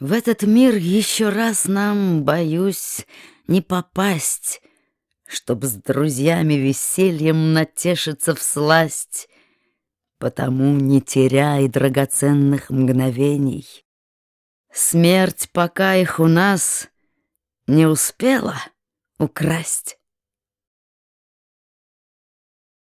В этот мир еще раз нам, боюсь, не попасть, Чтоб с друзьями весельем натешиться в сласть, Потому не теряй драгоценных мгновений. Смерть, пока их у нас не успела украсть.